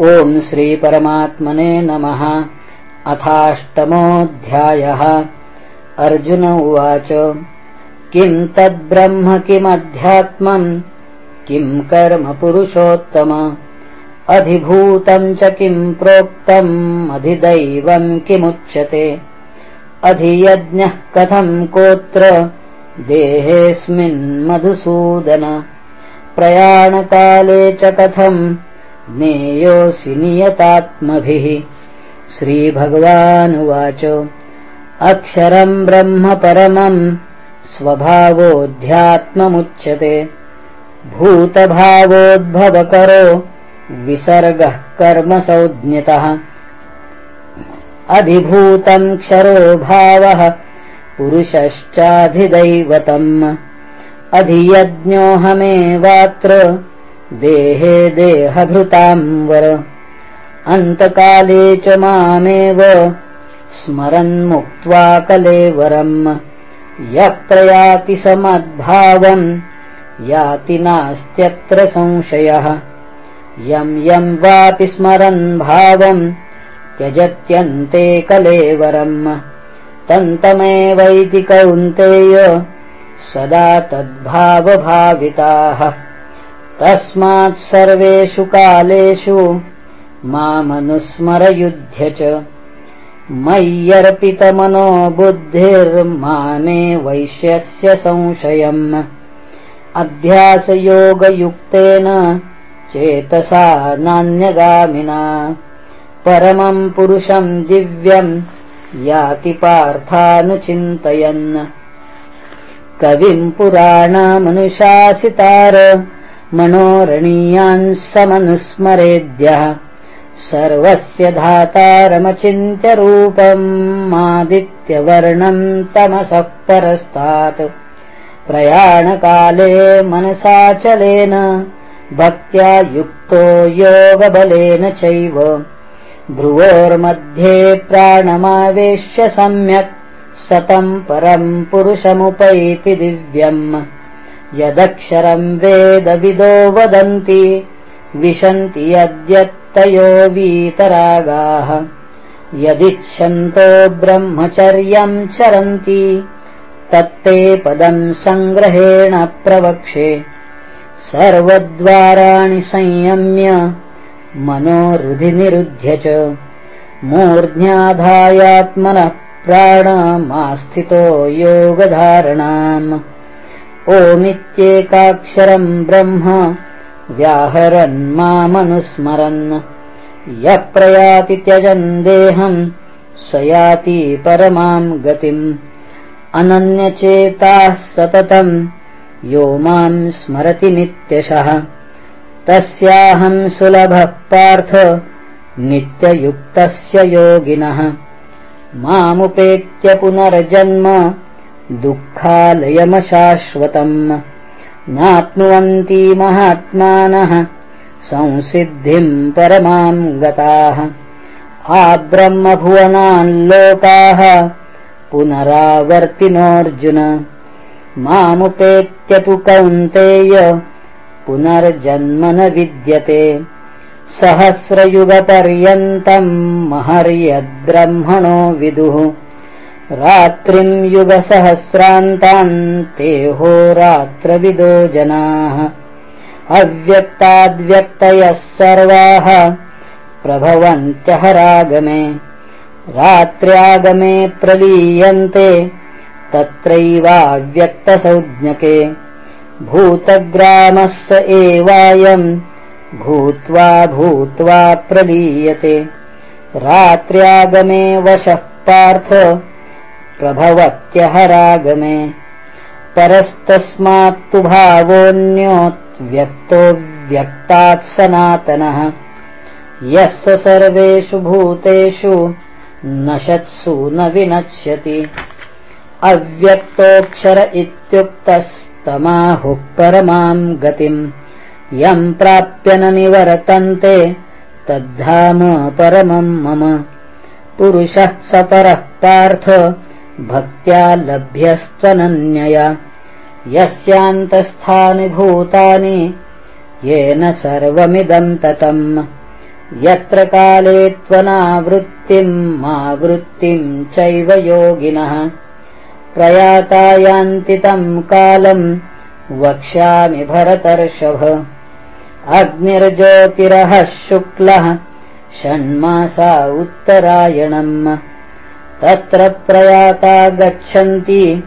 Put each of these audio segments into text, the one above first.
ॐ श्रीपरमात्मने नमः। अथाष्टमोऽध्यायः। अर्जुन उवाच किम् तद्ब्रह्म किमध्यात्मम् किम् कर्म पुरुषोत्तम? अधिभूतम् च किम् प्रोक्तम् अधिदैवम् किमुच्यते? अधियज्ञः कथम् कोत्र? देहेऽस्मिन्मधुसूदन प्रयाणकाले च कथम् ज्ञेयोऽसि नियतात्मभिः। श्रीभगवानुवाच। अक्षरम् ब्रह्म परमम् स्वभावोऽध्यात्ममुच्यते भूतभावोद्भवकरो विसर्गः कर्मसञ्ज्ञतः अधिभूतम् क्षरो भावः पुरुषश्चाधिदैवतम्। अधियज्ञोऽहमेवात्र देहे देहभृताम् वर। अन्तकाले च मामेव स्मरन्मुक्त्वा कलेवरम् यः प्रयाति समद्भावम् याति नास्त्यत्र संशयः। यम् यम् वापि स्मरन् भावम् त्यजत्यन्ते कलेवरम् तन्तमेवैति कौन्तेय सदा तद्भावभाविताः तस्मात् सर्वेषु कालेषु मामनुस्मरयुध्य च मय्यर्पितमनो बुद्धिर्मामे वैश्यस्य संशयम् अभ्यासयोगयुक्तेन चेतसा नान्यगामिना परमम् पुरुषम् दिव्यम् याति पार्थानुचिन्तयन्। कविम् पुराणामनुशासितार मनोरणीयान् समनुस्मरेद्यः। सर्वस्य धातारमचिन्त्यरूपम् आदित्यवर्णम् तमसः परस्तात्। प्रयाणकाले मनसाचलेन भक्त्या युक्तो योगबलेन चैव। भ्रुवोर्मध्ये प्राणमावेश्य सम्यक् सतम् परम् पुरुषमुपैति दिव्यम् यदक्षरम् वेदविदो वदन्ति विशन्ति यद्यत्तयो वीतरागाः। यदिच्छन्तो ब्रह्मचर्यम् चरन्ति तत्ते पदम् सङ्ग्रहेण प्रवक्षे। सर्वद्वाराणि संयम्य मनोरुधिनिरुध्य च मूर्ध्याधायात्मनः प्राणमास्थितो योगधारणाम् ओमित्येकाक्षरम् ब्रह्म व्याहरन् मामनुस्मरन्। यः प्रयाति त्यजन् देहम् स याति परमाम् गतिम्। अनन्यचेताः सततम् यो माम् स्मरति नित्यशः। तस्याहम् सुलभः पार्थ नित्ययुक्तस्य योगिनः। मामुपेत्य पुनर्जन्म दुःखालयमशाश्वतम्। नाप्नुवन्ति महात्मानः संसिद्धिम् परमाम् गताः। आब्रह्मभुवनान् लोकाः पुनरावर्तिनोऽर्जुन। मामुपेत्य तु कौन्तेय पुनर्जन्म न विद्यते। सहस्रयुगपर्यन्तम् महर्यद्ब्रह्मणो विदुः रात्रिम् युगसहस्रान्तान्ते होरात्रविदो जनाः। अव्यक्ताद्व्यक्तयः सर्वाः प्रभवन्त्यहरागमे रात्र्यागमे प्रलीयन्ते तत्रैवाव्यक्तसंज्ञके। भूतग्रामः स एवायम् भूत्वा भूत्वा प्रलीयते। रात्र्यागमे वशः पार्थ प्रभवत्यहरागमे। परस्तस्मात्तु भावोऽन्योऽव्यक्तो व्यक्तात् सनातनः। यः स सर्वेषु भूतेषु नशत्सु न विनश्यति। अव्यक्तोऽक्षर इत्युक्तस्तमाहुः परमाम् गतिम् यम् प्राप्य न निवर्तन्ते तद्धाम परमम् मम। पुरुषः स परः पार्थ भक्त्या लभ्यस्त्वनन्यया। यस्यान्तस्थानि भूतानि येन सर्वमिदम् ततम्। यत्र काले त्वनावृत्तिम् मावृत्तिम् चैव योगिनः। प्रयाता यान्ति तम् कालम् वक्ष्यामि भरतर्षभ। अग्निर्ज्योतिरः शुक्लः षण्मासा उत्तरायणम् तत्र प्रयाता गच्छन्ति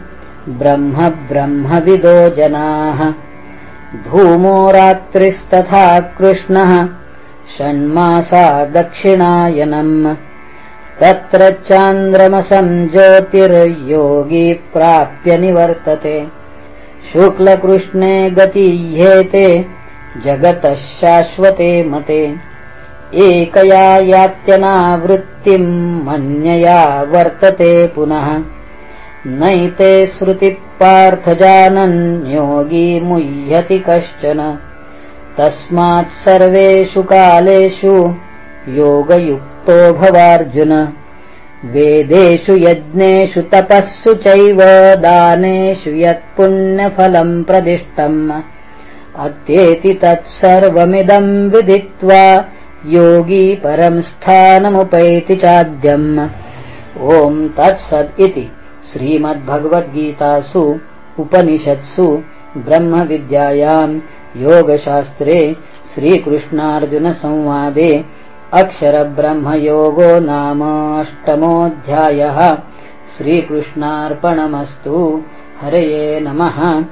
ब्रह्म ब्रह्मविदो जनाः। धूमो रात्रिस्तथा कृष्णः षण्मासा दक्षिणायनम्। तत्र चान्द्रमसम् ज्योतिर्योगी प्राप्य निवर्तते। शुक्लकृष्णे गतीह्येते जगतः शाश्वते मते एकया यात्यनावृत्तिम् मन्यया वर्तते पुनः। नैते श्रुतिपार्थजानन् योगी मुह्यति कश्चन। तस्मात् सर्वेषु कालेषु योगयुक्तो भवार्जुन। वेदेषु यज्ञेषु तपःसु चैव दानेषु यत्पुण्यफलम् प्रदिष्टम् अत्येति तत्सर्वमिदम् विदित्वा योगी परम् स्थानमुपैति चाद्यम्। ओम् तत्सद् इति। श्रीमद्भगवद्गीतासु उपनिषत्सु ब्रह्मविद्यायाम् योगशास्त्रे श्रीकृष्णार्जुनसंवादे अक्षरब्रह्मयोगो नामाष्टमोऽध्यायः। श्रीकृष्णार्पणमस्तु। हरये नमः